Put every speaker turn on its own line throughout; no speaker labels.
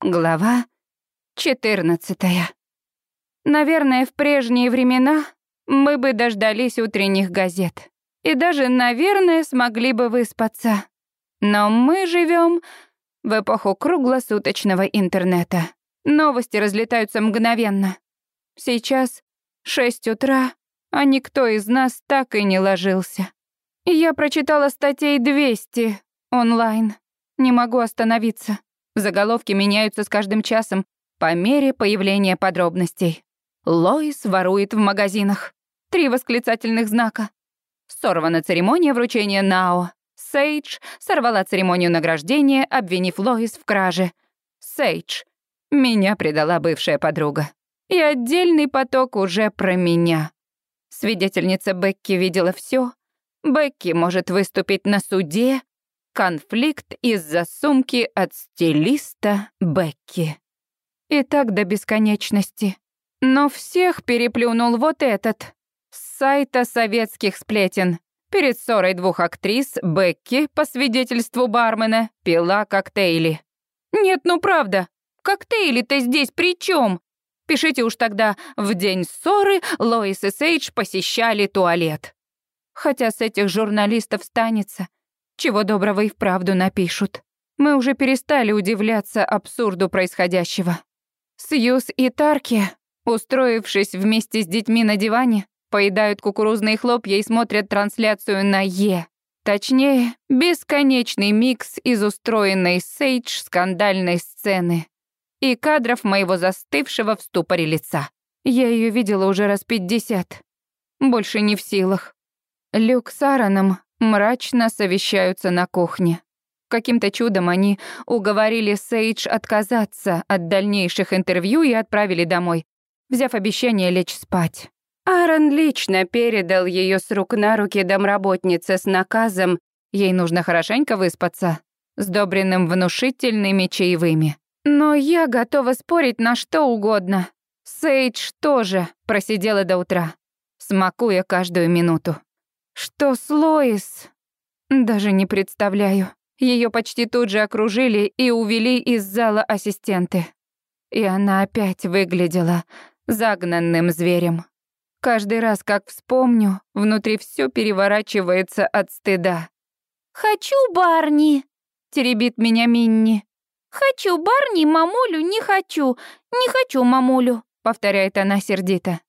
Глава 14. Наверное, в прежние времена мы бы дождались утренних газет. И даже, наверное, смогли бы выспаться. Но мы живем в эпоху круглосуточного интернета. Новости разлетаются мгновенно. Сейчас 6 утра, а никто из нас так и не ложился. Я прочитала статей 200 онлайн. Не могу остановиться. Заголовки меняются с каждым часом по мере появления подробностей. Лоис ворует в магазинах. Три восклицательных знака. Сорвана церемония вручения Нао. Сейдж сорвала церемонию награждения, обвинив Лоис в краже. Сейдж. Меня предала бывшая подруга. И отдельный поток уже про меня. Свидетельница Бекки видела все. Бекки может выступить на суде. Конфликт из-за сумки от стилиста Бекки. И так до бесконечности. Но всех переплюнул вот этот. С сайта советских сплетен. Перед ссорой двух актрис Бекки, по свидетельству бармена, пила коктейли. Нет, ну правда, коктейли-то здесь при чем? Пишите уж тогда, в день ссоры Лоис и Сейдж посещали туалет. Хотя с этих журналистов станется. Чего доброго и вправду напишут. Мы уже перестали удивляться абсурду происходящего. Сьюз и Тарки, устроившись вместе с детьми на диване, поедают кукурузные хлопья и смотрят трансляцию на Е. Точнее, бесконечный микс из устроенной Сейдж скандальной сцены и кадров моего застывшего в ступоре лица. Я ее видела уже раз пятьдесят. Больше не в силах. Люк с Аароном мрачно совещаются на кухне. Каким-то чудом они уговорили Сейдж отказаться от дальнейших интервью и отправили домой, взяв обещание лечь спать. Аарон лично передал ее с рук на руки домработнице с наказом «Ей нужно хорошенько выспаться», сдобренным внушительными чаевыми. Но я готова спорить на что угодно. Сейдж тоже просидела до утра, смакуя каждую минуту. Что с Лоис? Даже не представляю. Ее почти тут же окружили и увели из зала ассистенты. И она опять выглядела загнанным зверем. Каждый раз, как вспомню, внутри все переворачивается от стыда.
«Хочу Барни!»
— теребит меня Минни.
«Хочу Барни, мамулю не хочу, не хочу мамулю», —
повторяет она сердито.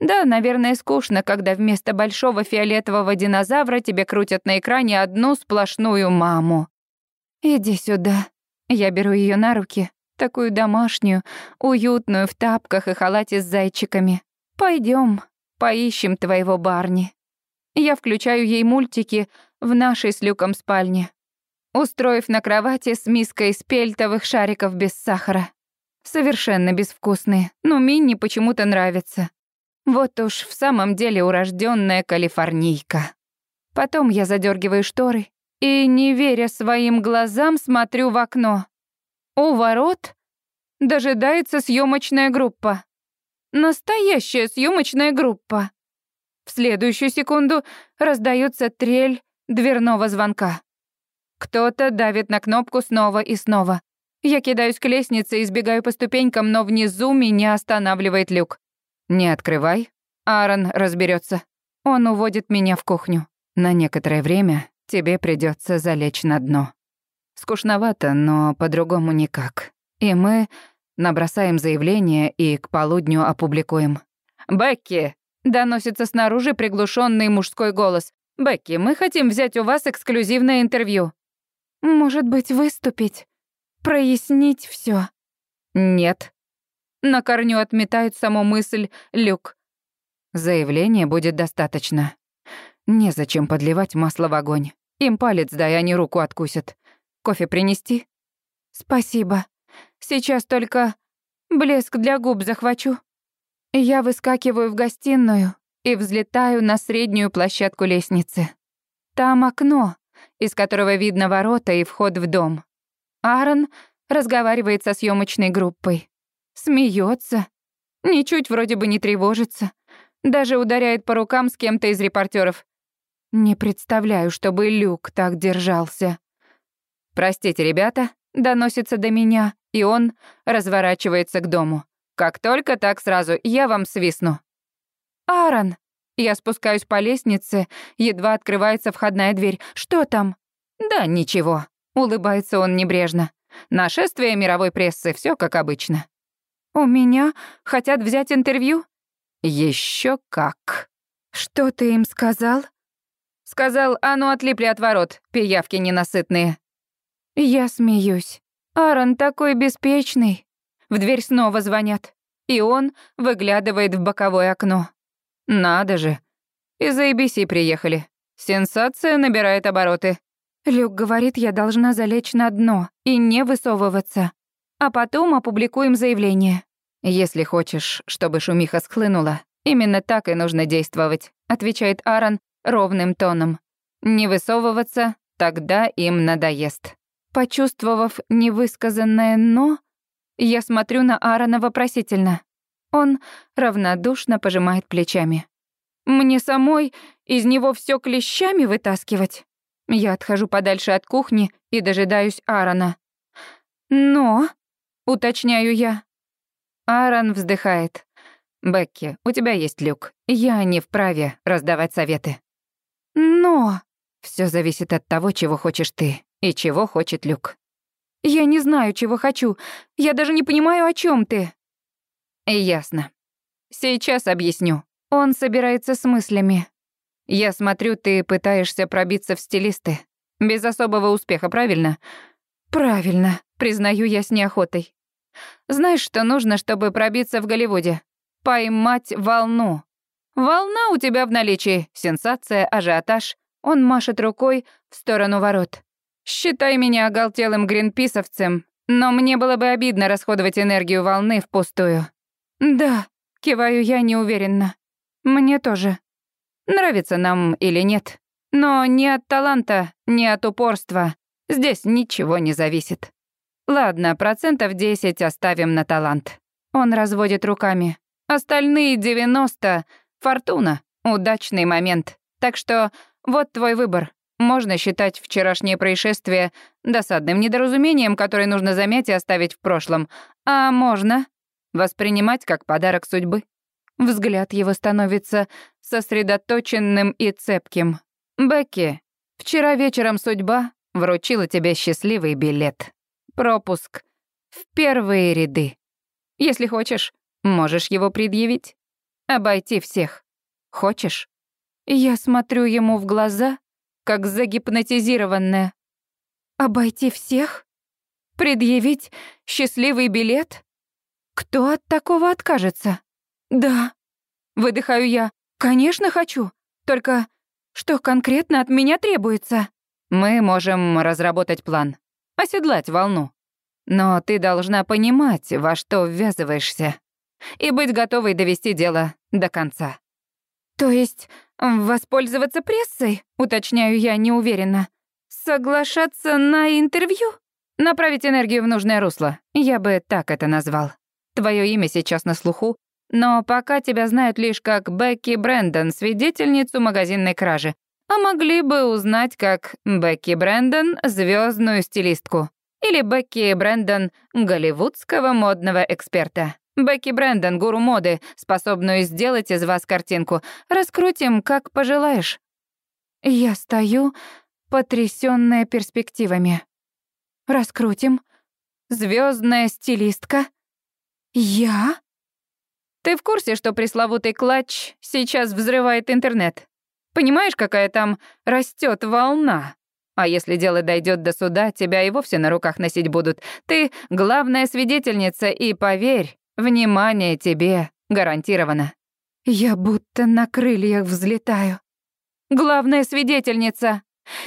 Да, наверное, скучно, когда вместо большого фиолетового динозавра тебе крутят на экране одну сплошную маму. Иди сюда. Я беру ее на руки, такую домашнюю, уютную в тапках и халате с зайчиками. Пойдем, поищем твоего Барни. Я включаю ей мультики в нашей с Люком спальне, устроив на кровати с миской спельтовых шариков без сахара. Совершенно безвкусные, но Минни почему-то нравится. Вот уж в самом деле урожденная калифорнийка. Потом я задергиваю шторы и, не веря своим глазам, смотрю в окно. У ворот дожидается съемочная группа. Настоящая съемочная группа. В следующую секунду раздается трель дверного звонка. Кто-то давит на кнопку снова и снова. Я кидаюсь к лестнице и сбегаю по ступенькам, но внизу меня останавливает люк. «Не открывай, Аарон разберется. Он уводит меня в кухню. На некоторое время тебе придется залечь на дно. Скучновато, но по-другому никак. И мы Набросаем заявление и к полудню опубликуем. «Бекки!» — доносится снаружи приглушенный мужской голос. «Бекки, мы хотим взять у вас эксклюзивное интервью». «Может быть, выступить? Прояснить все. «Нет». На корню отметает саму мысль Люк. Заявления будет достаточно. Незачем подливать масло в огонь. Им палец дай, они руку откусят. Кофе принести? Спасибо. Сейчас только блеск для губ захвачу. Я выскакиваю в гостиную и взлетаю на среднюю площадку лестницы. Там окно, из которого видно ворота и вход в дом. Аарон разговаривает со съемочной группой. Смеется, ничуть вроде бы не тревожится, даже ударяет по рукам с кем-то из репортеров. Не представляю, чтобы Люк так держался. «Простите, ребята, доносится до меня, и он разворачивается к дому. Как только так сразу, я вам свистну. Аарон, я спускаюсь по лестнице, едва открывается входная дверь. Что там? Да ничего. Улыбается он небрежно. Нашествие мировой прессы, все как обычно. У меня хотят взять интервью? Еще как. Что ты им сказал? Сказал, а ну отлипли от ворот, пиявки ненасытные. Я смеюсь. Аарон такой беспечный. В дверь снова звонят. И он выглядывает в боковое окно. Надо же. Из ABC приехали. Сенсация набирает обороты. Люк говорит, я должна залечь на дно и не высовываться. А потом опубликуем заявление. Если хочешь, чтобы шумиха схлынула, именно так и нужно действовать, отвечает Аарон ровным тоном. Не высовываться, тогда им надоест. Почувствовав невысказанное «но», я смотрю на Аарона вопросительно. Он равнодушно пожимает плечами. Мне самой из него все клещами вытаскивать? Я отхожу подальше от кухни и дожидаюсь Аарона. Но, уточняю я. Аарон вздыхает. Бекки, у тебя есть люк. Я не вправе раздавать советы. Но все зависит от того, чего хочешь ты и чего хочет люк. Я не знаю, чего хочу. Я даже не понимаю, о чем ты. «Ясно. Сейчас объясню. Он собирается с мыслями. Я смотрю, ты пытаешься пробиться в стилисты. Без особого успеха, правильно?» «Правильно», признаю я с неохотой. «Знаешь, что нужно, чтобы пробиться в Голливуде? Поймать волну. Волна у тебя в наличии, сенсация, ажиотаж». Он машет рукой в сторону ворот. «Считай меня оголтелым гринписовцем, но мне было бы обидно расходовать энергию волны впустую. «Да», — киваю я неуверенно. «Мне тоже. Нравится нам или нет. Но ни от таланта, ни от упорства здесь ничего не зависит. Ладно, процентов 10 оставим на талант». Он разводит руками. Остальные 90 — фортуна, удачный момент. Так что вот твой выбор. Можно считать вчерашнее происшествие досадным недоразумением, которое нужно замять и оставить в прошлом. А можно воспринимать как подарок судьбы. Взгляд его становится сосредоточенным и цепким. «Бекки, вчера вечером судьба вручила тебе счастливый билет. Пропуск в первые ряды. Если хочешь, можешь его предъявить. Обойти всех. Хочешь?» Я смотрю ему в глаза, как загипнотизированная. «Обойти всех? Предъявить счастливый билет?» Кто от такого откажется? Да. Выдыхаю я. Конечно, хочу. Только что конкретно от меня требуется? Мы можем разработать план. Оседлать волну. Но ты должна понимать, во что ввязываешься. И быть готовой довести дело до конца. То есть воспользоваться прессой, уточняю я неуверенно. Соглашаться на интервью? Направить энергию в нужное русло. Я бы так это назвал. Твое имя сейчас на слуху, но пока тебя знают лишь как Бекки Брэндон, свидетельницу магазинной кражи. А могли бы узнать как Бекки Брэндон, звездную стилистку. Или Бекки Брэндон, голливудского модного эксперта. Бекки Брэндон, гуру моды, способную сделать из вас картинку. Раскрутим, как пожелаешь. Я стою, потрясённая перспективами. Раскрутим. Звездная стилистка. «Я?» «Ты в курсе, что пресловутый клатч сейчас взрывает интернет? Понимаешь, какая там растет волна? А если дело дойдет до суда, тебя и вовсе на руках носить будут. Ты главная свидетельница, и поверь, внимание тебе гарантировано». «Я будто на крыльях взлетаю. Главная свидетельница!»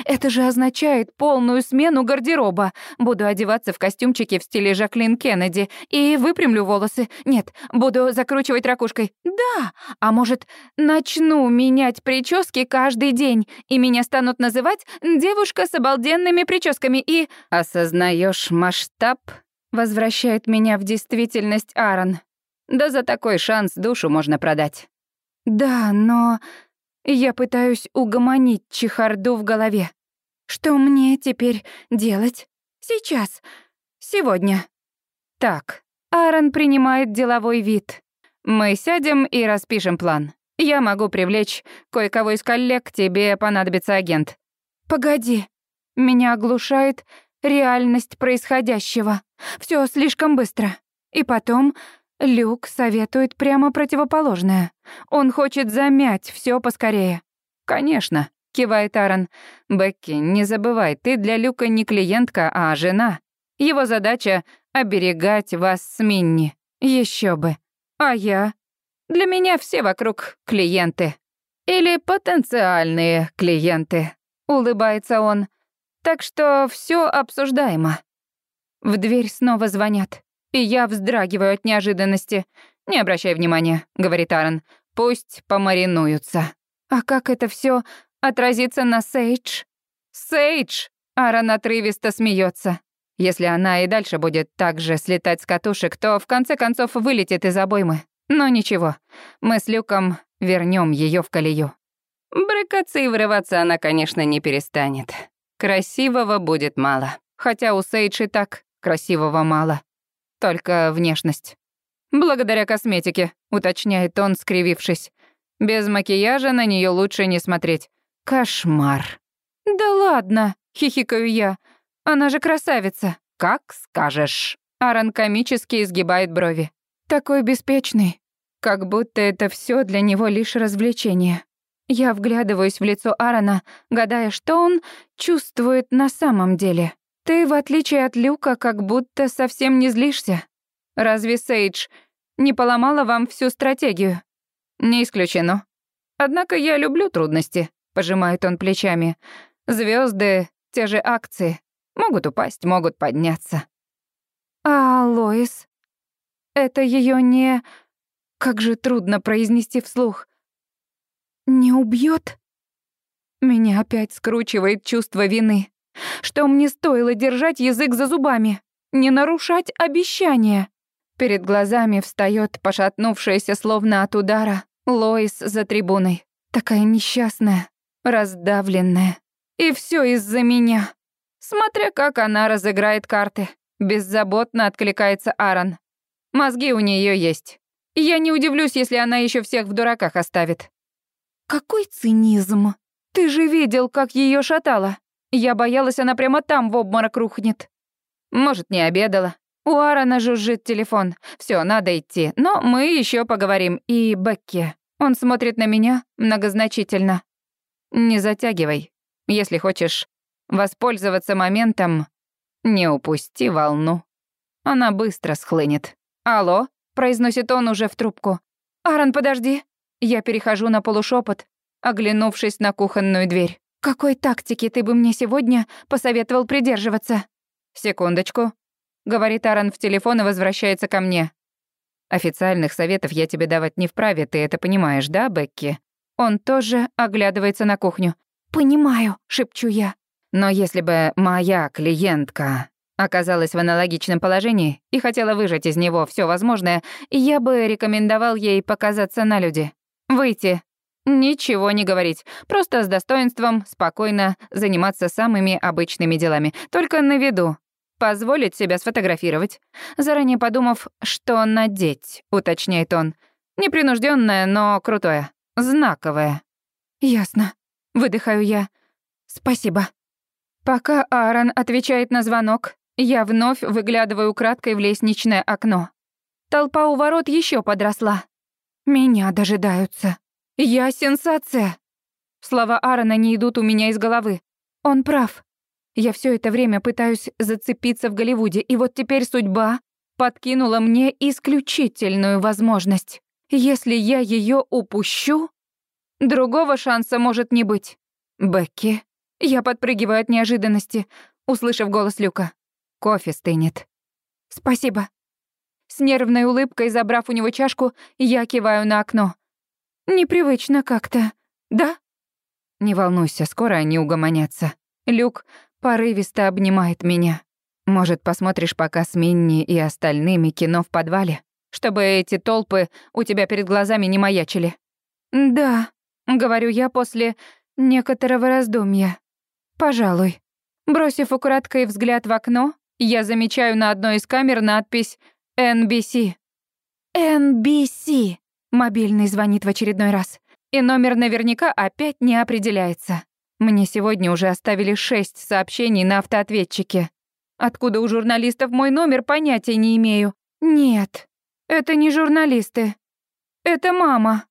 Это же означает полную смену гардероба. Буду одеваться в костюмчике в стиле Жаклин Кеннеди и выпрямлю волосы. Нет, буду закручивать ракушкой. Да, а может, начну менять прически каждый день, и меня станут называть девушка с обалденными прическами и... Осознаешь масштаб? Возвращает меня в действительность Аарон. Да за такой шанс душу можно продать. Да, но... Я пытаюсь угомонить чехарду в голове. Что мне теперь делать? Сейчас. Сегодня. Так, Аарон принимает деловой вид. Мы сядем и распишем план. Я могу привлечь кое-кого из коллег, тебе понадобится агент. Погоди. Меня оглушает реальность происходящего. Все слишком быстро. И потом Люк советует прямо противоположное. Он хочет замять все поскорее. Конечно, кивает Аарон. Бекки, не забывай, ты для Люка не клиентка, а жена. Его задача — оберегать вас с Минни. Еще бы. А я? Для меня все вокруг клиенты. Или потенциальные клиенты. Улыбается он. Так что все обсуждаемо. В дверь снова звонят, и я вздрагиваю от неожиданности. «Не обращай внимания», — говорит Аарон. «Пусть помаринуются». А как это все отразится на Сейдж? Сейдж! Аарон отрывисто смеется. Если она и дальше будет так же слетать с катушек, то в конце концов вылетит из обоймы. Но ничего, мы с Люком вернем ее в колею. Брыкаться и вырываться она, конечно, не перестанет. Красивого будет мало. Хотя у Сейдж и так красивого мало. Только внешность. Благодаря косметике, уточняет он, скривившись. Без макияжа на нее лучше не смотреть. Кошмар. Да ладно, хихикаю я. Она же красавица. Как скажешь. Аарон комически изгибает брови. Такой беспечный. Как будто это все для него лишь развлечение. Я вглядываюсь в лицо Аарона, гадая, что он чувствует на самом деле. Ты, в отличие от Люка, как будто совсем не злишься. Разве Сейдж не поломала вам всю стратегию? Не исключено. Однако я люблю трудности, пожимает он плечами. Звезды, те же акции. Могут упасть, могут подняться. А Лоис? Это ее не... Как же трудно произнести вслух. Не убьет? Меня опять скручивает чувство вины. Что мне стоило держать язык за зубами? Не нарушать обещания? Перед глазами встает пошатнувшаяся словно от удара Лоис за трибуной. Такая несчастная, раздавленная. И все из-за меня. Смотря как она разыграет карты. Беззаботно откликается Аарон. Мозги у нее есть. Я не удивлюсь, если она еще всех в дураках оставит. Какой цинизм. Ты же видел, как ее шатало. Я боялась, она прямо там в обморок рухнет. Может, не обедала. У Аарона жужжит телефон. Все, надо идти. Но мы еще поговорим. И Бекки. Он смотрит на меня многозначительно. Не затягивай. Если хочешь Воспользоваться моментом, не упусти волну. Она быстро схлынет. «Алло?» — произносит он уже в трубку. «Аарон, подожди!» Я перехожу на полушепот, оглянувшись на кухонную дверь. «Какой тактики ты бы мне сегодня посоветовал придерживаться?» «Секундочку», — говорит Аарон в телефон и возвращается ко мне. «Официальных советов я тебе давать не вправе, ты это понимаешь, да, Бекки?» Он тоже оглядывается на кухню. «Понимаю», — шепчу я. Но если бы моя клиентка оказалась в аналогичном положении и хотела выжать из него все возможное, я бы рекомендовал ей показаться на люди. Выйти. Ничего не говорить. Просто с достоинством, спокойно заниматься самыми обычными делами. Только на виду. Позволить себя сфотографировать. Заранее подумав, что надеть, уточняет он. Непринужденное, но крутое. Знаковое. Ясно. Выдыхаю я. Спасибо. Пока Аарон отвечает на звонок, я вновь выглядываю краткой в лестничное окно. Толпа у ворот еще подросла. Меня дожидаются. Я сенсация. Слова Аарона не идут у меня из головы. Он прав. Я все это время пытаюсь зацепиться в Голливуде, и вот теперь судьба подкинула мне исключительную возможность. Если я ее упущу, другого шанса может не быть. Бекки я подпрыгиваю от неожиданности, услышав голос Люка. Кофе стынет. «Спасибо». С нервной улыбкой, забрав у него чашку, я киваю на окно. «Непривычно как-то, да?» «Не волнуйся, скоро они угомонятся». Люк порывисто обнимает меня. «Может, посмотришь пока с Минни и остальными кино в подвале, чтобы эти толпы у тебя перед глазами не маячили?» «Да», — говорю я после некоторого раздумья. «Пожалуй». Бросив украдкой взгляд в окно, Я замечаю на одной из камер надпись NBC. NBC. Мобильный звонит в очередной раз. И номер наверняка опять не определяется. Мне сегодня уже оставили шесть сообщений на автоответчике. Откуда у журналистов мой номер, понятия не имею. Нет, это не журналисты. Это мама.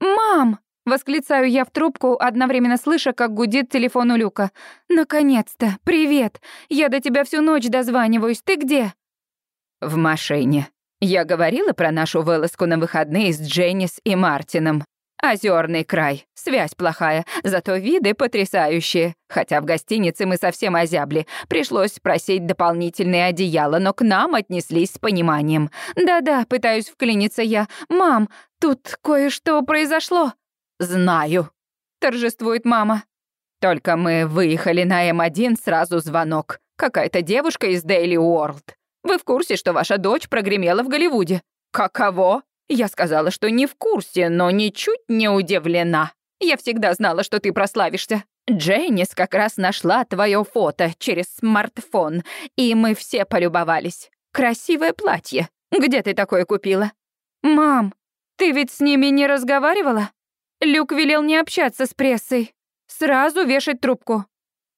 «Мам!» — восклицаю я в трубку, одновременно слыша, как гудит телефон у Люка. «Наконец-то! Привет! Я до тебя всю ночь дозваниваюсь. Ты где?»
«В машине. Я говорила про нашу вылазку на выходные с Дженнис и Мартином. Озерный край. Связь плохая, зато виды потрясающие. Хотя в гостинице мы совсем озябли. Пришлось просить дополнительные одеяла, но к нам отнеслись с пониманием.
Да-да, пытаюсь вклиниться я. «Мам, тут кое-что произошло».
«Знаю», — торжествует мама. «Только мы выехали на М1, сразу звонок. Какая-то девушка из Daily World. Вы в курсе, что ваша дочь прогремела в Голливуде? Каково?» Я сказала, что не в курсе, но ничуть не удивлена. Я всегда знала, что ты прославишься. Дженнис как раз нашла твое фото через смартфон, и мы все полюбовались. Красивое платье. Где ты такое купила?
Мам, ты ведь с ними не разговаривала? Люк велел не общаться с прессой. Сразу вешать трубку.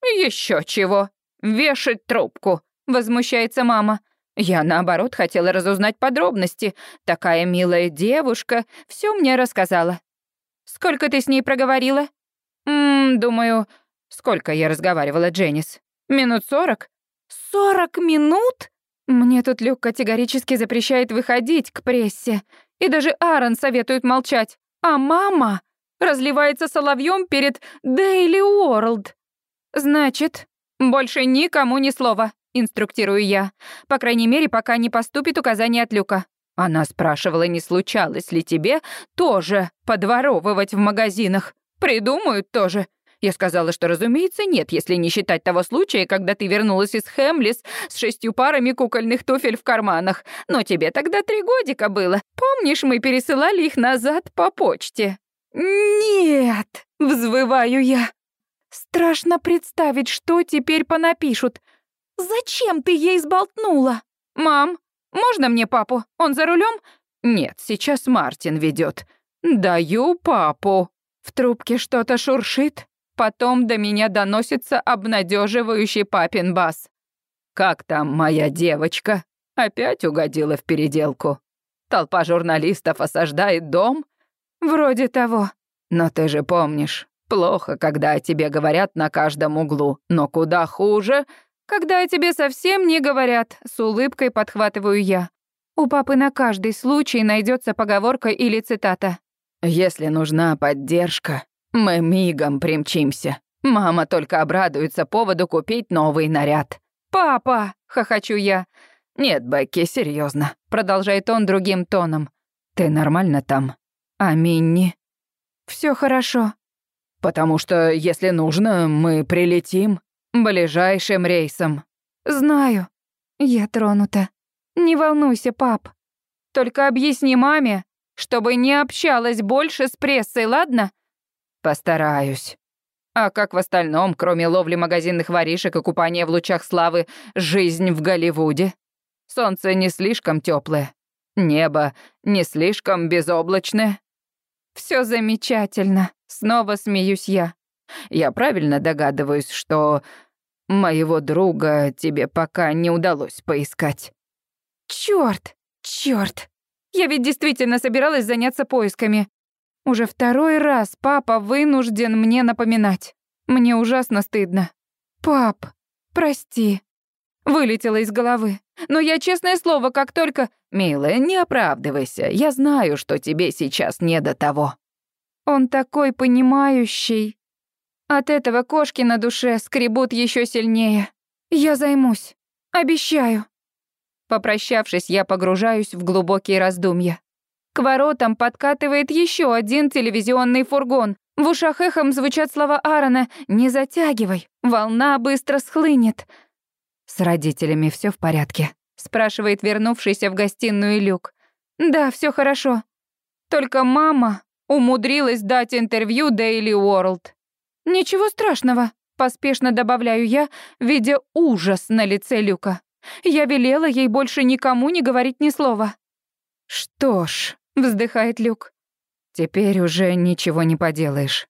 Еще чего? Вешать трубку, возмущается мама. Я, наоборот, хотела разузнать подробности. Такая милая девушка все мне рассказала.
Сколько ты с ней проговорила?
Ммм, думаю, сколько я разговаривала, Дженнис? Минут сорок?
Сорок минут? Мне тут Люк категорически запрещает выходить к прессе. И даже Аарон советует молчать. А мама разливается соловьем перед Daily World. Значит, больше никому ни слова инструктирую я. По крайней мере, пока не поступит указание от Люка.
Она спрашивала, не случалось ли тебе тоже подворовывать в магазинах. Придумают тоже. Я сказала, что, разумеется, нет, если не считать того случая, когда ты вернулась из Хемлис с шестью парами кукольных туфель в карманах. Но тебе тогда три годика было. Помнишь, мы пересылали их назад по почте?
«Нет!» — взвываю я. Страшно представить, что теперь понапишут. «Зачем ты ей сболтнула?»
«Мам, можно мне папу? Он за рулем? «Нет, сейчас Мартин ведет. Даю папу». В трубке что-то шуршит. Потом до меня доносится обнадеживающий папин бас. «Как там моя девочка? Опять угодила в переделку? Толпа журналистов осаждает дом?»
«Вроде того».
«Но ты же помнишь, плохо, когда о тебе говорят на каждом углу, но куда хуже,
«Когда о тебе совсем не говорят», — с улыбкой подхватываю я. У папы на каждый случай найдется поговорка или цитата.
«Если нужна поддержка, мы мигом примчимся. Мама только обрадуется поводу купить новый наряд».
«Папа!» — хохочу я.
«Нет, Бекки, серьезно, продолжает он другим тоном. «Ты нормально там? А Минни?»
Все хорошо».
«Потому что, если нужно, мы прилетим». Ближайшим рейсом.
Знаю. Я тронута. Не волнуйся, пап. Только объясни маме, чтобы не общалась больше с прессой, ладно?
Постараюсь. А как в остальном, кроме ловли магазинных воришек и купания в лучах славы, жизнь в Голливуде? Солнце не слишком теплое, небо не слишком безоблачное.
Все замечательно. Снова смеюсь я.
Я правильно догадываюсь, что Моего друга тебе пока не удалось поискать.
Чёрт, чёрт. Я ведь действительно собиралась заняться поисками. Уже второй раз папа вынужден мне напоминать. Мне ужасно стыдно. Пап, прости. Вылетело из головы. Но я, честное слово, как только...
Милая, не оправдывайся. Я знаю, что тебе сейчас не до того.
Он такой понимающий. От этого кошки на душе скребут еще сильнее. Я займусь. Обещаю. Попрощавшись, я погружаюсь в глубокие раздумья. К воротам подкатывает еще один телевизионный фургон. В ушах эхом звучат слова Аарона «Не затягивай, волна быстро схлынет».
«С родителями все в порядке?»
— спрашивает вернувшийся в гостиную Люк. «Да, все хорошо. Только мама умудрилась дать интервью Daily World. «Ничего страшного», — поспешно добавляю я, видя ужас на лице Люка. Я велела ей больше никому не говорить ни слова.
«Что ж», —
вздыхает Люк, —
«теперь уже ничего не поделаешь.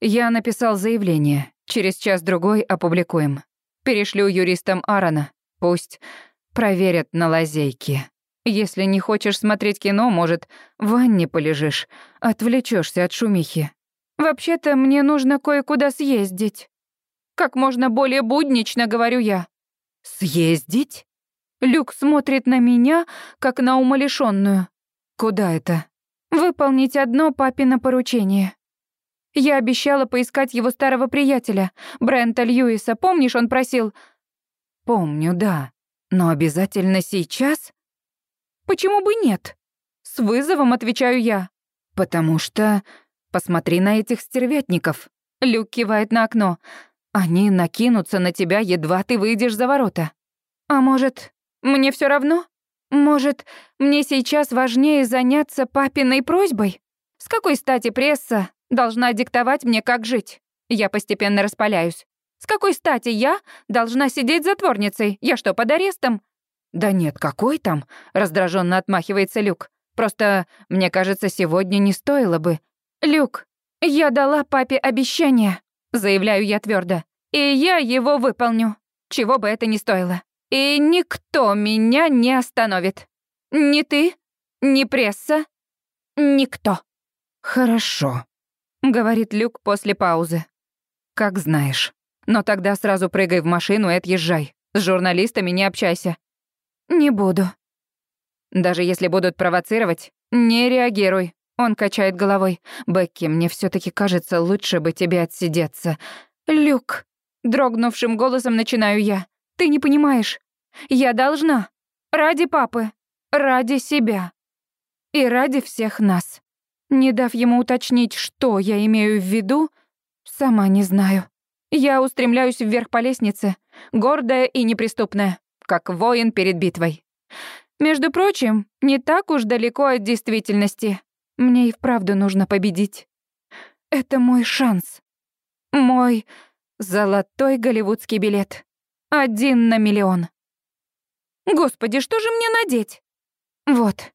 Я написал заявление. Через час-другой опубликуем. Перешлю юристам Аарона. Пусть проверят на лазейки. Если не хочешь смотреть кино, может, в ванне полежишь, отвлечешься от шумихи.
Вообще-то мне нужно кое-куда съездить. Как можно более буднично, говорю я.
Съездить?
Люк смотрит на меня, как на умалишённую.
Куда это?
Выполнить одно папино поручение. Я обещала поискать его старого приятеля, Брента Льюиса. Помнишь, он просил...
Помню, да. Но обязательно сейчас?
Почему бы нет? С вызовом отвечаю я.
Потому что... Посмотри на этих стервятников.
Люк кивает на окно.
Они накинутся на тебя, едва ты выйдешь за ворота.
А может, мне все равно? Может, мне сейчас важнее заняться папиной просьбой? С какой стати пресса должна диктовать мне, как жить? Я постепенно распаляюсь. С какой стати я должна сидеть затворницей? Я что, под арестом?
Да нет, какой там? раздраженно отмахивается Люк. Просто, мне кажется, сегодня не стоило бы.
Люк, я дала папе обещание, заявляю я твердо, и я его выполню, чего бы это ни стоило. И никто меня не остановит. Ни ты, ни пресса, никто.
Хорошо,
говорит Люк после паузы.
Как знаешь. Но тогда сразу прыгай в машину и отъезжай. С журналистами не общайся.
Не буду.
Даже если будут провоцировать, не реагируй. Он качает головой. Бекки, мне все таки кажется, лучше бы тебе отсидеться.
Люк, дрогнувшим голосом начинаю я. Ты не понимаешь. Я должна. Ради папы. Ради себя. И ради всех нас. Не дав ему уточнить, что я имею в виду, сама не знаю. Я устремляюсь вверх по лестнице, гордая и неприступная, как воин перед битвой. Между прочим, не так уж далеко от действительности. Мне и вправду нужно победить. Это мой шанс. Мой золотой голливудский билет. Один на миллион. Господи, что же мне надеть? Вот.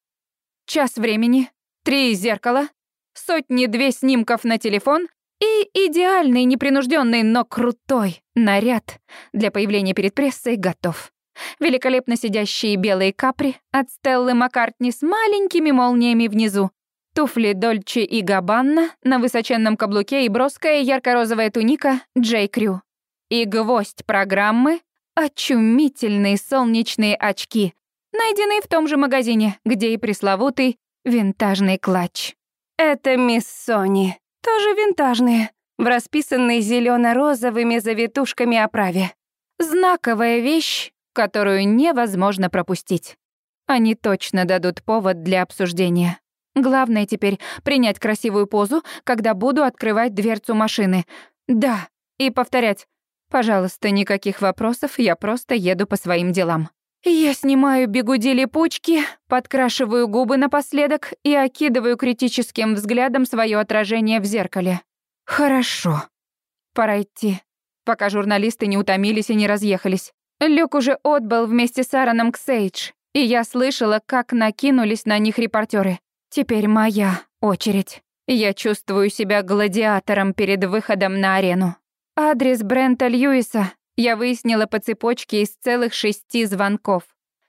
Час времени, три зеркала, сотни-две снимков на телефон и идеальный, непринужденный, но крутой наряд для появления перед прессой готов. Великолепно сидящие белые капри от Стеллы Маккартни с маленькими молниями внизу, туфли Дольче и Габанна на высоченном каблуке и броская ярко-розовая туника Джей Крю. И гвоздь программы очумительные солнечные очки, найденные в том же магазине, где и пресловутый винтажный клатч. Это мисс Сони, тоже винтажные, в расписанной зелено розовыми завитушками оправе. Знаковая вещь, которую невозможно пропустить. Они точно дадут повод для обсуждения. Главное теперь принять красивую позу, когда буду открывать дверцу машины. Да, и повторять Пожалуйста, никаких вопросов, я просто еду по своим делам. Я снимаю бегуди-липучки, подкрашиваю губы напоследок и окидываю критическим взглядом свое отражение в зеркале. Хорошо. Пора идти, пока журналисты не утомились и не разъехались. Люк уже отбыл вместе с Аароном к Сейдж, и я слышала, как накинулись на них репортеры. Теперь моя очередь. Я чувствую себя гладиатором перед выходом на арену. Адрес Брента Льюиса я выяснила по цепочке из целых шести звонков.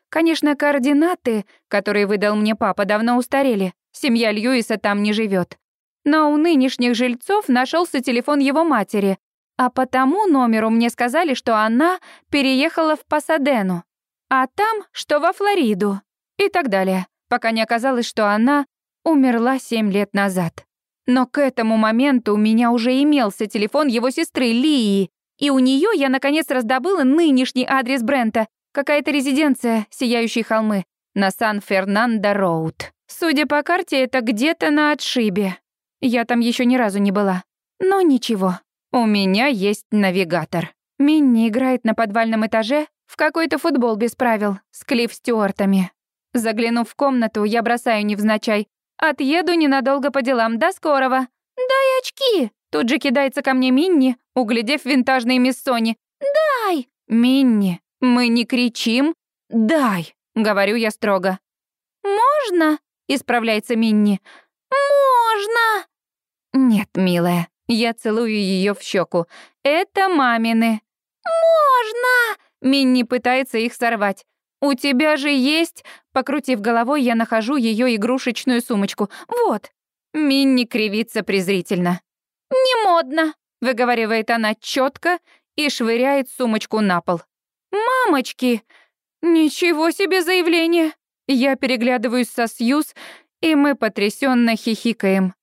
Конечно, координаты, которые выдал мне папа, давно устарели. Семья Льюиса там не живет. Но у нынешних жильцов нашелся телефон его матери, а по тому номеру мне сказали, что она переехала в Пасадену, а там, что во Флориду, и так далее, пока не оказалось, что она умерла семь лет назад. Но к этому моменту у меня уже имелся телефон его сестры Лии, и у нее я наконец раздобыла нынешний адрес Брента, какая-то резиденция, сияющие холмы, на Сан-Фернандо-Роуд. Судя по карте, это где-то на отшибе. Я там еще ни разу не была. Но ничего, у меня есть навигатор. Минни играет на подвальном этаже в какой-то футбол без правил с Клифф Стюартами. Заглянув в комнату, я бросаю невзначай. Отъеду ненадолго по делам. До скорого. Дай очки. Тут же кидается ко мне Минни, углядев винтажные миссони. Дай. Минни, Мы не кричим. Дай, говорю я строго.
«Можно?» — исправляется Минни. «Можно!»
Нет, милая, я целую ее в щеку. Это мамины.
«Можно!»
Минни пытается их сорвать. «У тебя же есть...» Покрутив головой, я нахожу ее игрушечную сумочку. «Вот». Минни кривится презрительно.
«Не модно», —
выговаривает она четко и швыряет сумочку на пол. «Мамочки! Ничего себе заявление!» Я переглядываюсь со Сьюз, и мы потрясенно хихикаем.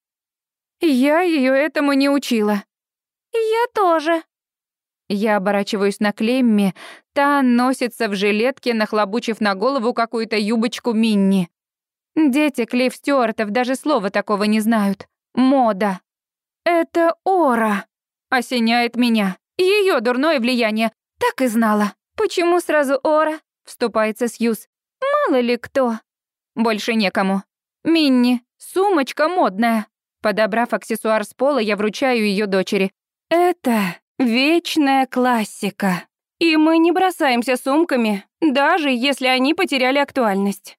Я ее этому не учила.
«Я тоже».
Я оборачиваюсь на Клемми, та носится в жилетке, нахлобучив на голову какую-то юбочку Минни. Дети Клифф Стюартов даже слова такого не знают. Мода. Это Ора. Осеняет меня. Ее дурное влияние. Так и знала. Почему сразу Ора? Вступается Сьюз. Мало ли кто. Больше некому. Минни, сумочка модная. Подобрав аксессуар с пола, я вручаю ее дочери. Это вечная классика. И мы не бросаемся сумками, даже если они потеряли актуальность.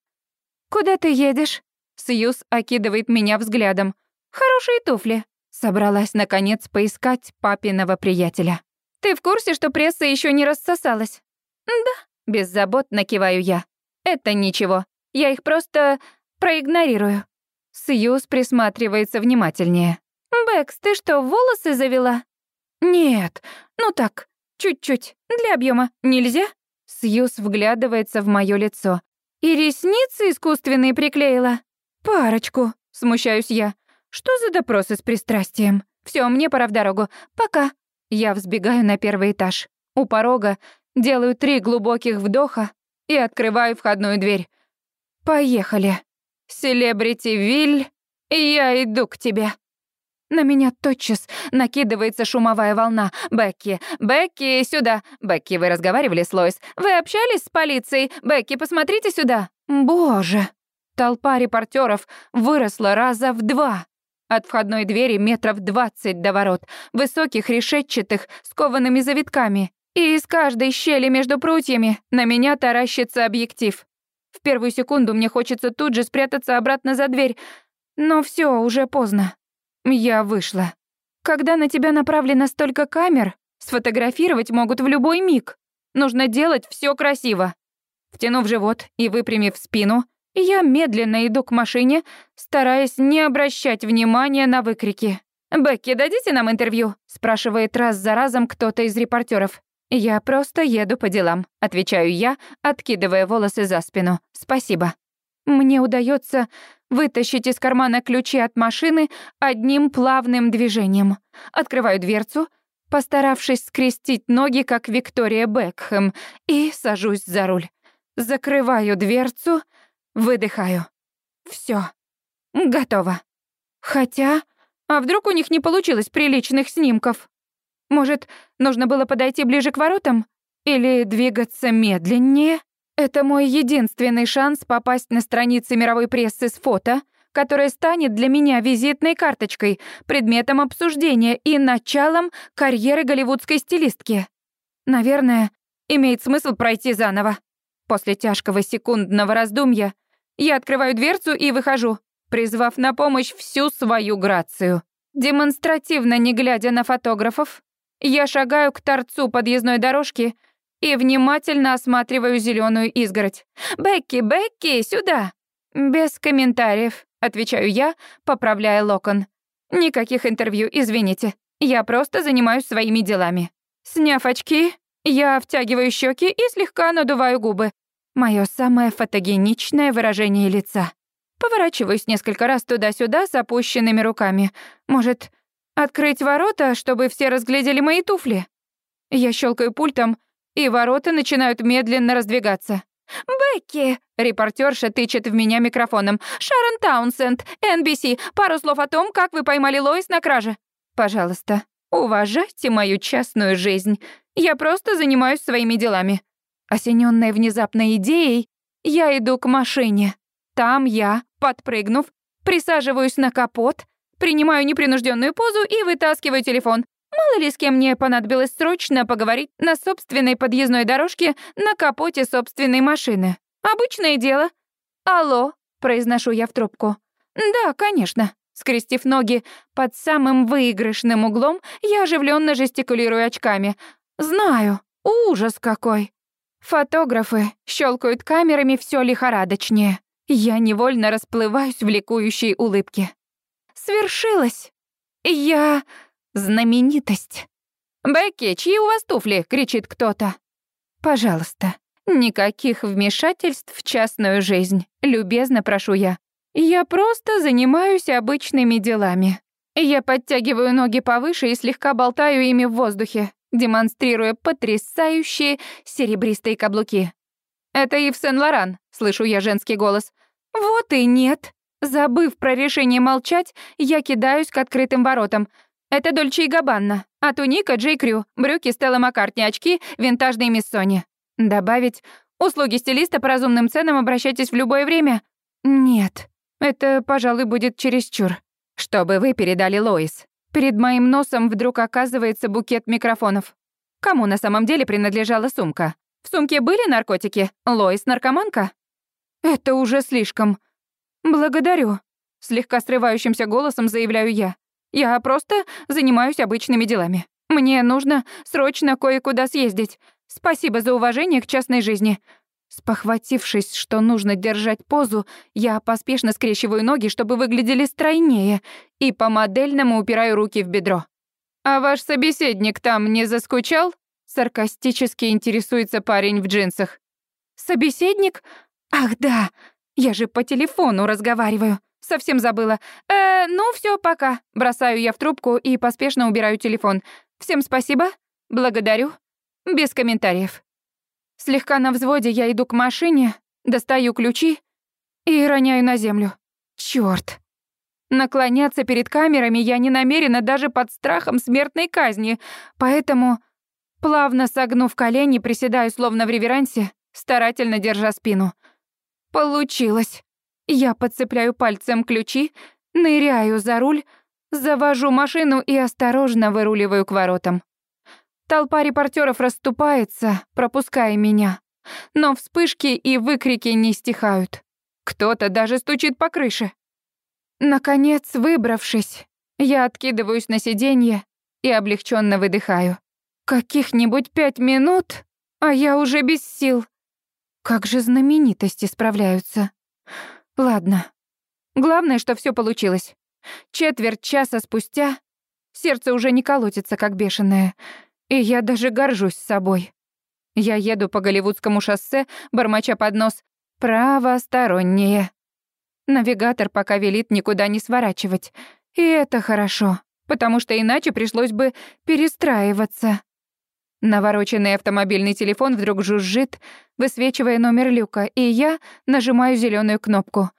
«Куда ты едешь?» Сьюз окидывает меня взглядом. «Хорошие туфли». Собралась, наконец, поискать папиного приятеля. «Ты в курсе, что пресса еще не рассосалась?» «Да», — беззаботно киваю я. «Это ничего. Я их просто проигнорирую». Сьюз присматривается внимательнее. «Бэкс, ты что, волосы завела?» «Нет, ну так, чуть-чуть, для объема. Нельзя?» Сьюз вглядывается в мое лицо. «И ресницы искусственные приклеила?» «Парочку», — смущаюсь я. «Что за допросы с пристрастием? Все, мне пора в дорогу. Пока». Я взбегаю на первый этаж. У порога делаю три глубоких вдоха и открываю входную дверь. «Поехали. Селебрити Виль, я иду к тебе». На меня тотчас накидывается шумовая волна. «Бекки! Бекки, сюда! Бекки, вы разговаривали с Лоис? Вы общались с полицией? Бекки, посмотрите сюда!» «Боже!» Толпа репортеров выросла раза в два. От входной двери метров двадцать до ворот, высоких, решетчатых, с коваными завитками. И из каждой щели между прутьями на меня таращится объектив. В первую секунду мне хочется тут же спрятаться обратно за дверь, но все уже поздно. Я вышла. Когда на тебя направлено столько камер, сфотографировать могут в любой миг. Нужно делать все красиво. Втянув живот и выпрямив спину, я медленно иду к машине, стараясь не обращать внимания на выкрики. «Бекки, дадите нам интервью?» — спрашивает раз за разом кто-то из репортеров. «Я просто еду по делам», — отвечаю я, откидывая волосы за спину. «Спасибо». Мне удается вытащить из кармана ключи от машины одним плавным движением. Открываю дверцу, постаравшись скрестить ноги, как Виктория Бекхэм, и сажусь за руль. Закрываю дверцу, выдыхаю. Все, готово. Хотя, а вдруг у них не получилось приличных снимков? Может, нужно было подойти ближе к воротам? Или двигаться медленнее? Это мой единственный шанс попасть на страницы мировой прессы с фото, которое станет для меня визитной карточкой, предметом обсуждения и началом карьеры голливудской стилистки. Наверное, имеет смысл пройти заново. После тяжкого секундного раздумья я открываю дверцу и выхожу, призвав на помощь всю свою грацию. Демонстративно не глядя на фотографов, я шагаю к торцу подъездной дорожки и внимательно осматриваю зеленую изгородь. «Бекки, Бекки, сюда!» «Без комментариев», — отвечаю я, поправляя локон. «Никаких интервью, извините. Я просто занимаюсь своими делами». Сняв очки, я втягиваю щеки и слегка надуваю губы. Мое самое фотогеничное выражение лица. Поворачиваюсь несколько раз туда-сюда с опущенными руками. Может, открыть ворота, чтобы все разглядели мои туфли? Я щелкаю пультом, и ворота начинают медленно раздвигаться. «Бекки!» — репортерша тычет в меня микрофоном. «Шарон Таунсенд, NBC, пару слов о том, как вы поймали Лоис на краже». «Пожалуйста, уважайте мою частную жизнь. Я просто занимаюсь своими делами». Осенённая внезапной идеей, я иду к машине. Там я, подпрыгнув, присаживаюсь на капот, принимаю непринужденную позу и вытаскиваю телефон. Мало ли с кем мне понадобилось срочно поговорить на собственной подъездной дорожке на капоте собственной машины. Обычное дело. Алло, произношу я в трубку. Да, конечно. Скрестив ноги под самым выигрышным углом, я оживленно жестикулирую очками. Знаю, ужас какой. Фотографы щелкают камерами все лихорадочнее. Я невольно расплываюсь в ликующей улыбке. Свершилось. Я знаменитость. «Бекки, чьи у вас туфли?» — кричит кто-то. «Пожалуйста, никаких вмешательств в частную жизнь. Любезно прошу я. Я просто занимаюсь обычными делами. Я подтягиваю ноги повыше и слегка болтаю ими в воздухе демонстрируя потрясающие серебристые каблуки. «Это Ив Сен-Лоран», — слышу я женский голос. «Вот и нет». Забыв про решение молчать, я кидаюсь к открытым воротам. Это Дольче и Габанна, а туника Джей Крю, брюки Стелла Маккартни, очки, винтажные Миссони. Добавить услуги стилиста по разумным ценам обращайтесь в любое время? Нет, это, пожалуй, будет чересчур. Чтобы вы передали Лоис. Перед моим носом вдруг оказывается букет микрофонов. Кому на самом деле принадлежала сумка? В сумке были наркотики? Лоис наркоманка? Это уже слишком. Благодарю. Слегка срывающимся голосом заявляю я. Я просто занимаюсь обычными делами. Мне нужно срочно кое-куда съездить. Спасибо за уважение к частной жизни. Спохватившись, что нужно держать позу, я поспешно скрещиваю ноги, чтобы выглядели стройнее, и по-модельному упираю руки в бедро. «А ваш собеседник там не заскучал?» Саркастически интересуется парень в джинсах. «Собеседник? Ах, да! Я же по телефону разговариваю. Совсем забыла. Э, ну все, пока. Бросаю я в трубку и поспешно убираю телефон. Всем спасибо. Благодарю. Без комментариев. Слегка на взводе я иду к машине, достаю ключи и роняю на землю. Чёрт. Наклоняться перед камерами я не намерена даже под страхом смертной казни, поэтому, плавно согнув колени, приседаю словно в реверансе, старательно держа спину. Получилось. Я подцепляю пальцем ключи, ныряю за руль, завожу машину и осторожно выруливаю к воротам. Толпа репортеров расступается, пропуская меня. Но вспышки и выкрики не стихают. Кто-то даже стучит по крыше. Наконец, выбравшись, я откидываюсь на сиденье и облегченно выдыхаю. Каких-нибудь пять минут, а я уже без сил. Как же знаменитости справляются. Ладно. Главное, что все получилось. Четверть часа спустя сердце уже не колотится, как бешеное. И я даже горжусь собой. Я еду по Голливудскому шоссе, бормоча под нос «правостороннее». Навигатор пока велит никуда не сворачивать. И это хорошо, потому что иначе пришлось бы перестраиваться. Навороченный автомобильный телефон вдруг жужжит, высвечивая номер люка, и я нажимаю зеленую кнопку.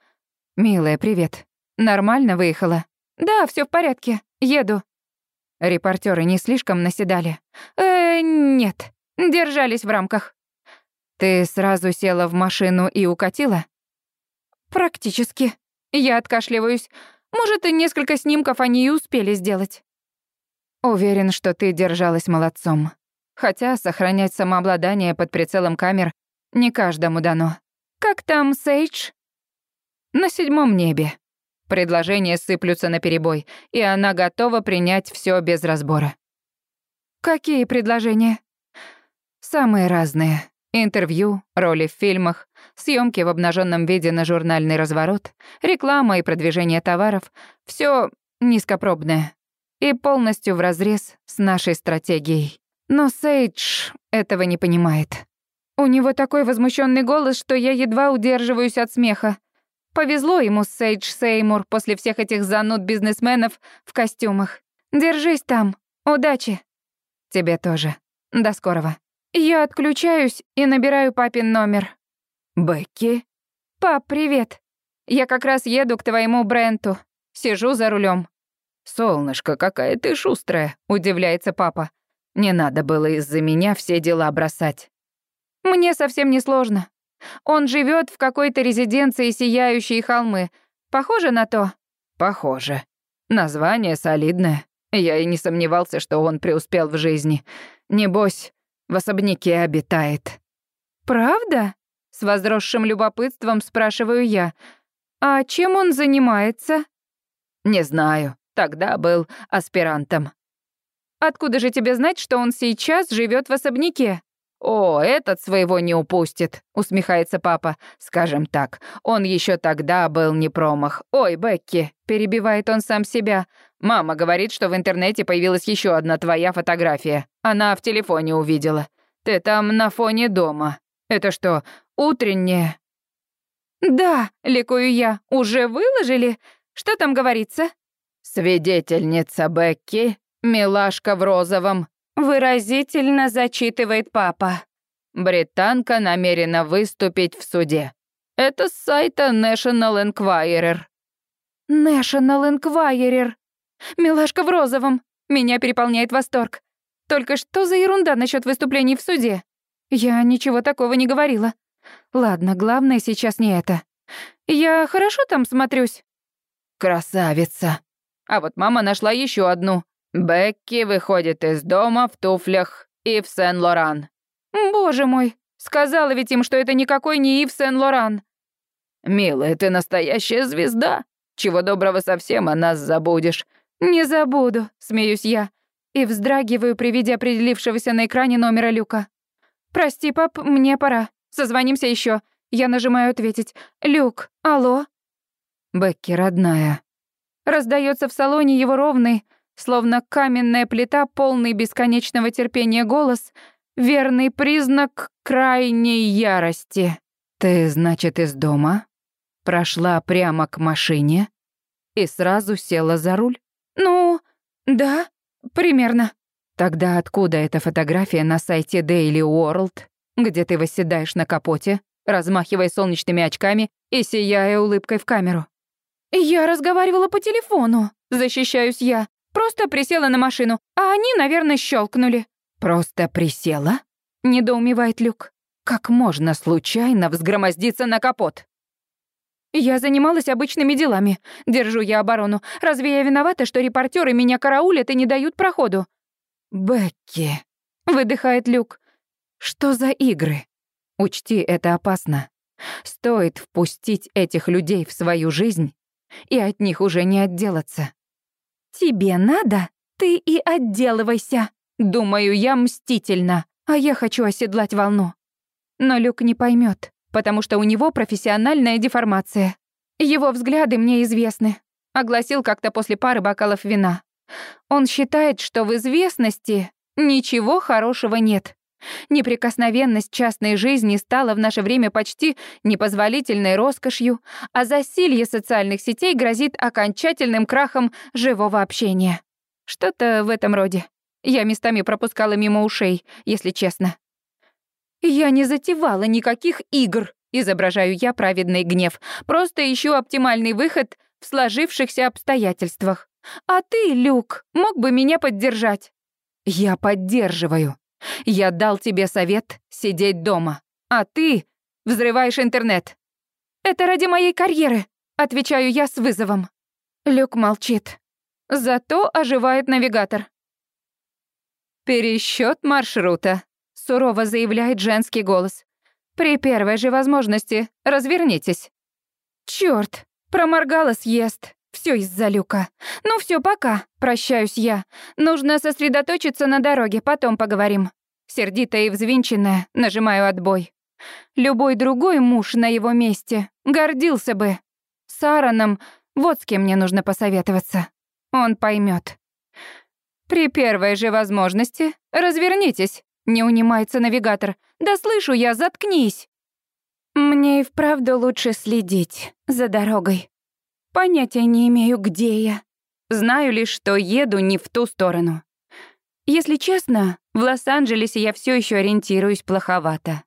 «Милая, привет. Нормально выехала?» «Да, все в порядке. Еду». Репортеры не слишком наседали. Э, нет, держались в рамках. Ты сразу села в машину и укатила? Практически. Я откашливаюсь. Может, и несколько снимков они и успели сделать. Уверен, что ты держалась молодцом. Хотя сохранять самообладание под прицелом камер не каждому дано. Как там Сейдж? На седьмом небе. Предложения сыплются на перебой, и она готова принять все без разбора. Какие предложения? Самые разные. Интервью, роли в фильмах, съемки в обнаженном виде на журнальный разворот, реклама и продвижение товаров — все низкопробное и полностью вразрез с нашей стратегией. Но Сейдж этого не понимает. У него такой возмущенный голос, что я едва удерживаюсь от смеха. Повезло ему Сейдж Сеймур после всех этих зануд бизнесменов в костюмах. Держись там. Удачи. Тебе тоже. До скорого. Я отключаюсь и набираю папин номер. Бекки? Пап, привет. Я как раз еду к твоему Бренту. Сижу за рулем. Солнышко, какая ты шустрая, удивляется папа. Не надо было из-за меня все дела бросать. Мне совсем не сложно. Он живет в какой-то резиденции «Сияющие холмы». Похоже на то? Похоже. Название солидное.
Я и не сомневался, что он преуспел в жизни. Небось, в особняке обитает.
Правда? С возросшим любопытством спрашиваю я. А чем он занимается?
Не знаю. Тогда был аспирантом.
Откуда же тебе знать, что он сейчас живет в особняке?
«О, этот своего не упустит», — усмехается папа. «Скажем так, он еще тогда был не промах. Ой, Бекки», — перебивает он сам себя. «Мама говорит, что в интернете появилась еще одна твоя фотография. Она в телефоне увидела. Ты там на фоне дома. Это что, утреннее?»
«Да», — ликую я, — «уже выложили? Что там говорится?»
«Свидетельница Бекки, милашка в розовом,
Выразительно зачитывает папа.
Британка намерена выступить в суде. Это с сайта National Enquirer.
National Enquirer. Милашка в розовом. Меня переполняет восторг. Только что за ерунда насчет выступлений в суде? Я ничего такого не говорила. Ладно, главное сейчас не это. Я хорошо там смотрюсь?
Красавица. А вот мама нашла еще одну. Бекки выходит из дома в туфлях и в Сен-Лоран.
Боже мой, сказала ведь им, что это никакой не Ив Сен-Лоран.
Милая, ты настоящая звезда. Чего доброго совсем о нас забудешь.
Не забуду, смеюсь я. И вздрагиваю при виде определившегося на экране номера Люка. Прости, пап, мне пора. Созвонимся еще. Я нажимаю ответить. Люк, алло?
Бекки, родная.
Раздается в салоне его ровный, Словно каменная плита, полный бесконечного терпения голос, верный признак крайней ярости.
«Ты, значит, из дома? Прошла прямо к машине и сразу села за руль?»
«Ну, да, примерно».
«Тогда откуда эта фотография на сайте Daily World, где ты восседаешь на капоте, размахивая солнечными очками и сияя улыбкой в камеру?»
«Я разговаривала по телефону», — защищаюсь я. Просто присела на машину, а они, наверное, щелкнули.
«Просто присела?»
— недоумевает Люк.
«Как можно случайно взгромоздиться на капот?»
«Я занималась обычными делами. Держу я оборону. Разве я виновата, что репортеры меня караулят и не дают проходу?»
«Бекки», —
выдыхает Люк.
«Что за игры? Учти, это опасно. Стоит впустить этих людей в свою жизнь, и от них уже не отделаться.
«Тебе надо? Ты и отделывайся!» Думаю я мстительно, а я хочу оседлать волну. Но Люк не поймет, потому что у него профессиональная деформация. Его взгляды мне известны. Огласил как-то после пары бокалов вина. Он считает, что в известности ничего хорошего нет. Неприкосновенность частной жизни стала в наше время почти непозволительной роскошью, а засилье социальных сетей грозит окончательным крахом живого общения. Что-то в этом роде. Я местами пропускала мимо ушей, если честно. «Я не затевала никаких игр», — изображаю я праведный гнев. «Просто ищу оптимальный выход в сложившихся обстоятельствах. А ты, Люк, мог бы меня поддержать?»
«Я поддерживаю», я дал тебе совет сидеть дома, а ты взрываешь интернет.
Это ради моей карьеры, отвечаю я с вызовом. Люк молчит. Зато оживает навигатор. Пересчет маршрута, сурово заявляет женский голос. При первой же возможности развернитесь. Чёрт, проморгала съезд. Все из-за люка. Ну все, пока. Прощаюсь я. Нужно сосредоточиться на дороге, потом поговорим. Сердитая и взвинченная, нажимаю отбой. Любой другой муж на его месте гордился бы. С Аароном вот с кем мне нужно посоветоваться. Он поймет. При первой же возможности развернитесь, не унимается навигатор. Да слышу я, заткнись. Мне и вправду лучше следить за дорогой. Понятия не имею, где я. Знаю лишь, что еду не в ту сторону. Если честно, в Лос-Анджелесе я все еще ориентируюсь плоховато.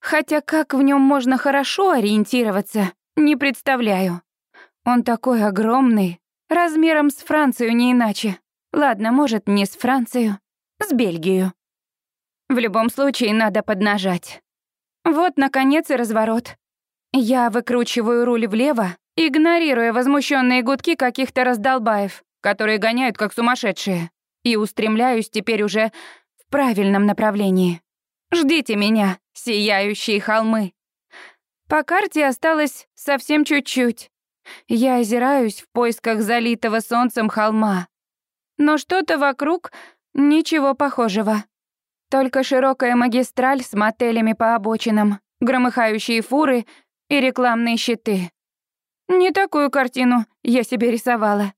Хотя как в нем можно хорошо ориентироваться, не представляю. Он такой огромный, размером с Францию не иначе. Ладно, может, не с Францию, с Бельгию. В любом случае надо поднажать. Вот, наконец, и разворот. Я выкручиваю руль влево игнорируя возмущенные гудки каких-то раздолбаев. которые гоняют как сумасшедшие. И устремляюсь теперь уже в правильном направлении. Ждите меня, сияющие холмы. По карте осталось совсем чуть-чуть. Я озираюсь в поисках залитого солнцем холма. Но что-то вокруг ничего похожего. Только широкая магистраль с мотелями по обочинам, громыхающие фуры и рекламные щиты. Не такую картину я себе рисовала.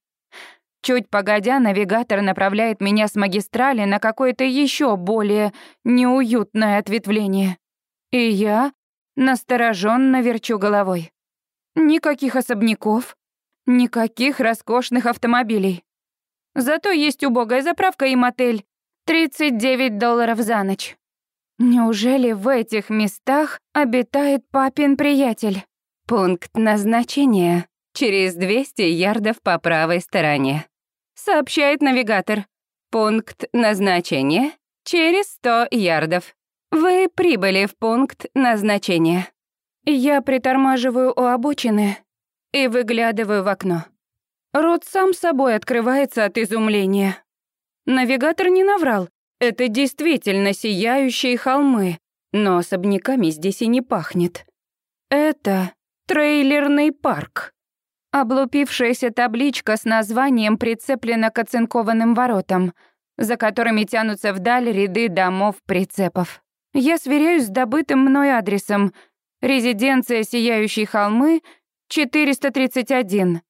Чуть погодя, навигатор направляет меня с магистрали на какое-то еще более неуютное ответвление. И я настороженно верчу головой. Никаких особняков, никаких роскошных автомобилей. Зато есть убогая заправка и мотель. 39 долларов за ночь. Неужели в этих местах обитает папин приятель? Пункт назначения. Через 200 ярдов по правой стороне. Сообщает навигатор. Пункт назначения. Через 100 ярдов. Вы прибыли в пункт назначения. Я притормаживаю у обочины и выглядываю в окно. Рот сам собой открывается от изумления. Навигатор не наврал. Это действительно сияющие холмы, но особняками здесь и не пахнет. Это трейлерный парк. Облупившаяся табличка с названием прицеплена к оцинкованным воротам, за которыми тянутся вдаль ряды домов-прицепов. Я сверяюсь с добытым мной адресом. Резиденция «Сияющие холмы», 431.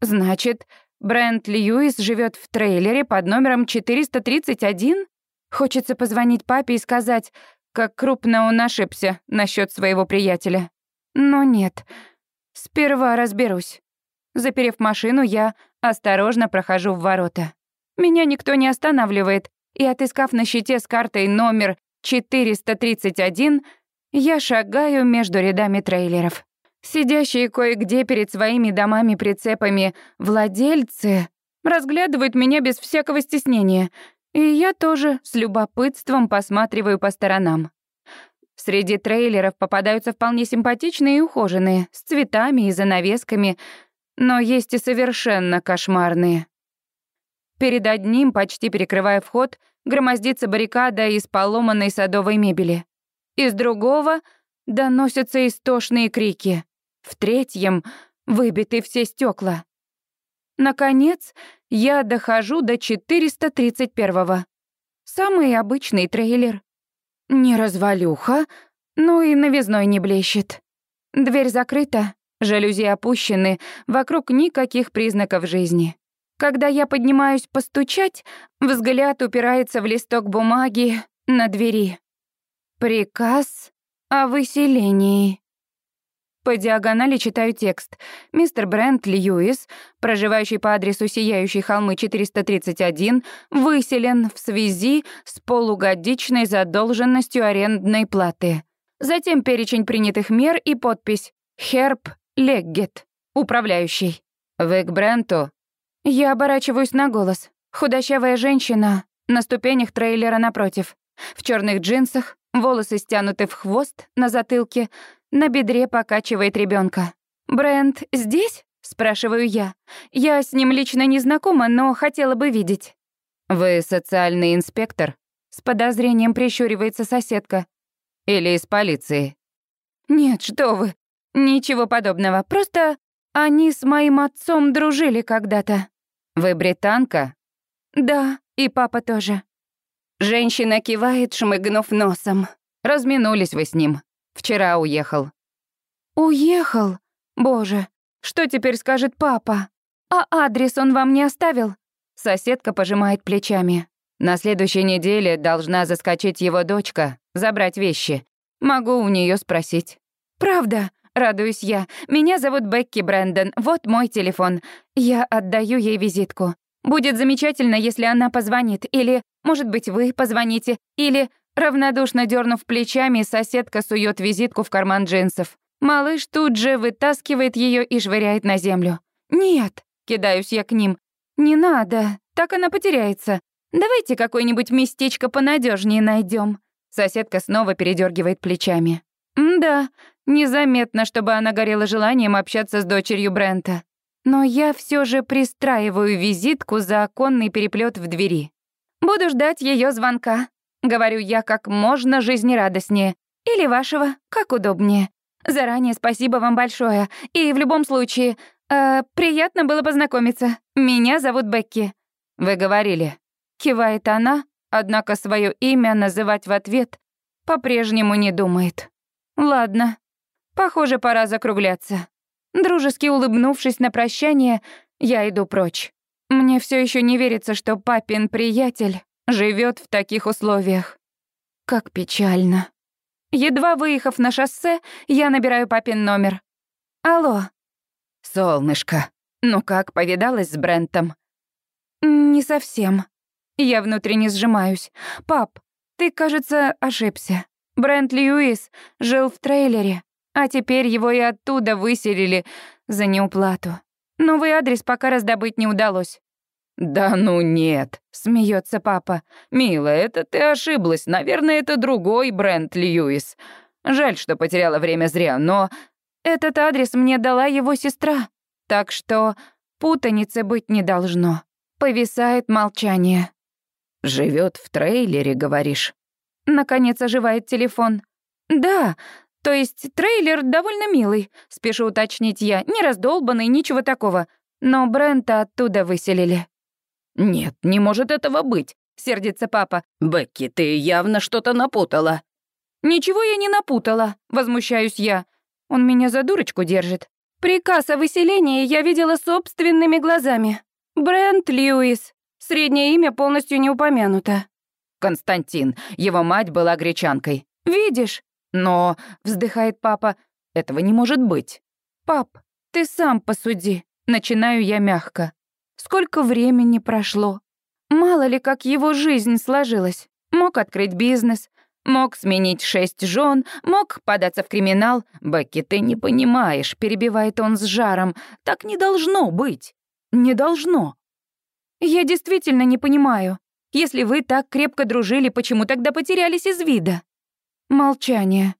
Значит, Брент Льюис живет в трейлере под номером 431? Хочется позвонить папе и сказать, как крупно он ошибся насчет своего приятеля. Но нет. Сперва разберусь. Заперев машину, я осторожно прохожу в ворота. Меня никто не останавливает, и, отыскав на щите с картой номер 431 я шагаю между рядами трейлеров. Сидящие кое-где перед своими домами-прицепами владельцы разглядывают меня без всякого стеснения, и я тоже с любопытством посматриваю по сторонам. Среди трейлеров попадаются вполне симпатичные и ухоженные, с цветами и занавесками, но есть и совершенно кошмарные. Перед одним, почти перекрывая вход, громоздится баррикада из поломанной садовой мебели. Из другого доносятся истошные крики. В третьем выбиты все стекла. Наконец, я дохожу до 431-го. Самый обычный трейлер. Не развалюха, но и новизной не блещет. Дверь закрыта, жалюзи опущены, вокруг никаких признаков жизни. Когда я поднимаюсь постучать, взгляд упирается в листок бумаги на двери. Приказ о выселении. По диагонали читаю текст. Мистер Брент Льюис, проживающий по адресу Сияющий холмы 431, выселен в связи с полугодичной задолженностью арендной платы. Затем перечень принятых мер и подпись «Херб Леггет, управляющий». «Вы к Бренту?» Я оборачиваюсь на голос. Худощавая женщина на ступенях трейлера напротив. В черных джинсах, волосы стянуты в хвост на затылке, на бедре покачивает ребенка. Брент здесь?» — спрашиваю я. «Я с ним лично не знакома, но хотела бы видеть». «Вы социальный инспектор?» — с подозрением прищуривается соседка. «Или из полиции?» «Нет, что вы. Ничего подобного. Просто они с моим отцом дружили когда-то». «Вы британка?» «Да, и папа тоже». Женщина кивает, шмыгнув носом. Разминулись вы с ним. Вчера уехал. «Уехал? Боже, что теперь скажет папа? А адрес он вам не оставил?» Соседка пожимает плечами. «На следующей неделе должна заскочить его дочка, забрать вещи. Могу у нее спросить». «Правда?» Радуюсь я. Меня зовут Бекки Брэндон. Вот мой телефон. Я отдаю ей визитку. Будет замечательно, если она позвонит. Или, может быть, вы позвоните. Или, равнодушно дернув плечами, соседка сует визитку в карман джинсов. Малыш тут же вытаскивает ее и швыряет на землю. «Нет», — кидаюсь я к ним. «Не надо, так она потеряется. Давайте какое-нибудь местечко понадежнее найдем. Соседка снова передергивает плечами. «Да, Незаметно, чтобы она горела желанием общаться с дочерью Брента. Но я все же пристраиваю визитку за оконный переплет в двери. Буду ждать ее звонка. Говорю я как можно жизнерадостнее. Или вашего, как удобнее. Заранее спасибо вам большое. И в любом случае, э, приятно было познакомиться. Меня зовут Бекки. Вы говорили. Кивает она, однако свое имя называть в ответ по-прежнему не думает. Ладно. Похоже, пора закругляться. Дружески улыбнувшись на прощание, я иду прочь. Мне все еще не верится, что папин приятель живет в таких условиях. Как печально. Едва выехав на шоссе, я набираю папин номер. Алло. Солнышко, ну как, повидалась с Брентом? Не совсем. Я внутренне сжимаюсь. Пап, ты, кажется, ошибся. Брент Льюис жил в трейлере, а теперь его и оттуда выселили за неуплату. Новый адрес пока раздобыть не удалось. «Да ну нет», — смеется папа. «Милая, это ты ошиблась. Наверное, это другой Брент Льюис. Жаль, что потеряла время зря, но этот адрес мне дала его сестра. Так что путаницы быть не должно». Повисает молчание. Живет в трейлере, говоришь?» Наконец оживает телефон. «Да, то есть трейлер довольно милый, спешу уточнить я, не раздолбанный, ничего такого. Но Брента оттуда выселили». «Нет, не может этого быть», — сердится папа. «Бекки, ты явно что-то напутала». «Ничего я не напутала», — возмущаюсь я. Он меня за дурочку держит. Приказ о выселении я видела собственными глазами. Брент Льюис. Среднее имя полностью не упомянуто. Константин. Его мать была гречанкой. Видишь? Но, вздыхает папа, этого не может быть. Пап, ты сам посуди. Начинаю я мягко. Сколько времени прошло? Мало ли, как его жизнь сложилась. Мог открыть бизнес, мог сменить шесть жен, мог податься в криминал. Бекки, ты не понимаешь, перебивает он с жаром. Так не должно быть. Не должно. Я действительно не понимаю. Если вы так крепко дружили, почему тогда потерялись из вида? Молчание.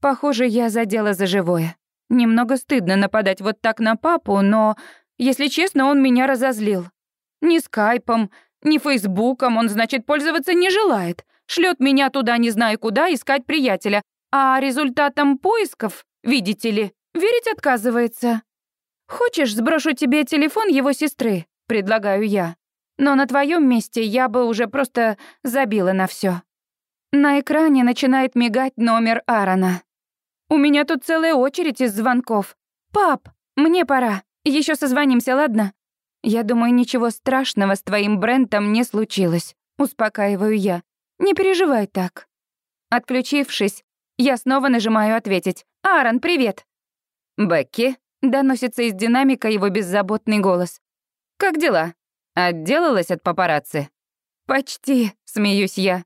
Похоже, я задела за живое. Немного стыдно нападать вот так на папу, но, если честно, он меня разозлил. Ни скайпом, ни фейсбуком он, значит, пользоваться не желает. Шлет меня туда не знаю куда искать приятеля. А результатом поисков, видите ли, верить отказывается. Хочешь, сброшу тебе телефон его сестры? предлагаю я. Но на твоем месте я бы уже просто забила на все. На экране начинает мигать номер Аарона. У меня тут целая очередь из звонков. Пап, мне пора. Еще созвонимся, ладно? Я думаю, ничего страшного с твоим Брентом не случилось. Успокаиваю я. Не переживай так. Отключившись, я снова нажимаю ответить. «Аарон, привет!» «Бекки?» — доносится из динамика его беззаботный голос. Как дела? Отделалась от папарацци? Почти, смеюсь я.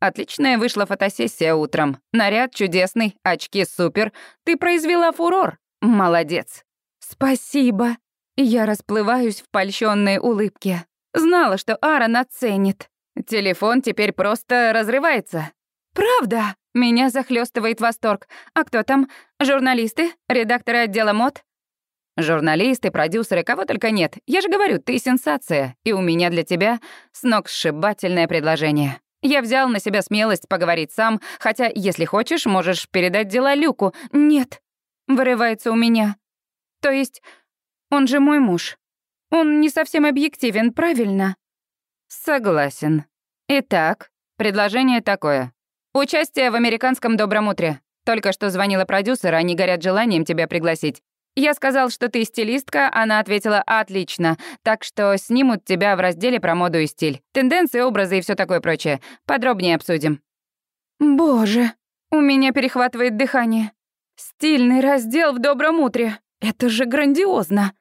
Отличная вышла фотосессия утром. Наряд чудесный, очки супер. Ты произвела фурор. Молодец. Спасибо. Я расплываюсь в польщённой улыбке. Знала, что Аарон оценит. Телефон теперь просто разрывается. Правда? Меня захлестывает восторг. А кто там? Журналисты? Редакторы отдела мод? Журналисты, продюсеры, кого только нет. Я же говорю, ты сенсация, и у меня для тебя сногсшибательное предложение. Я взял на себя смелость поговорить сам, хотя, если хочешь, можешь передать дела Люку. Нет, вырывается у меня. То есть, он же мой муж. Он не совсем объективен, правильно? Согласен. Итак, предложение такое. Участие в американском добром утре. Только что звонила продюсер, они горят желанием тебя пригласить. Я сказал, что ты стилистка, она ответила «отлично», так что снимут тебя в разделе про моду и стиль. Тенденции, образы и все такое прочее. Подробнее обсудим. Боже, у меня перехватывает дыхание. Стильный раздел в добром утре. Это же грандиозно.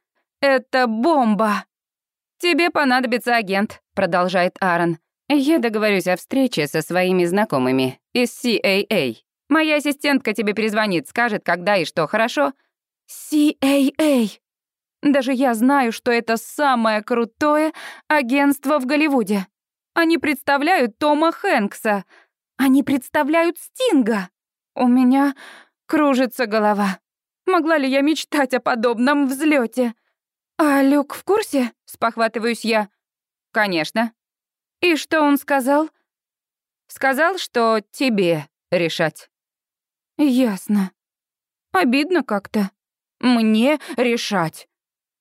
Это бомба. Тебе понадобится агент, продолжает Аарон. Я договорюсь о встрече со своими знакомыми из CAA. Моя ассистентка тебе перезвонит, скажет, когда и что, хорошо? CAA. Даже я знаю, что это самое крутое агентство в Голливуде. Они представляют Тома Хэнкса. Они представляют Стинга. У меня кружится голова. Могла ли я мечтать о подобном взлете? «А Люк в курсе?» — спохватываюсь я.
Конечно.
«И что он сказал?»
Сказал, что тебе решать.
«Ясно. Обидно как-то. Мне решать.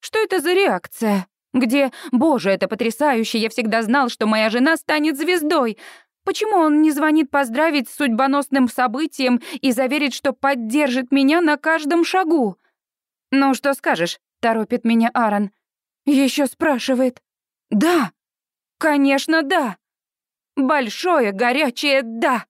Что это за реакция? Где, боже, это потрясающе, я всегда знал, что моя жена станет звездой. Почему он не звонит поздравить с судьбоносным событием и заверить, что поддержит меня на каждом шагу? «Ну, что скажешь?» — торопит меня Аарон. Еще спрашивает. «Да, конечно, да. Большое горячее «да».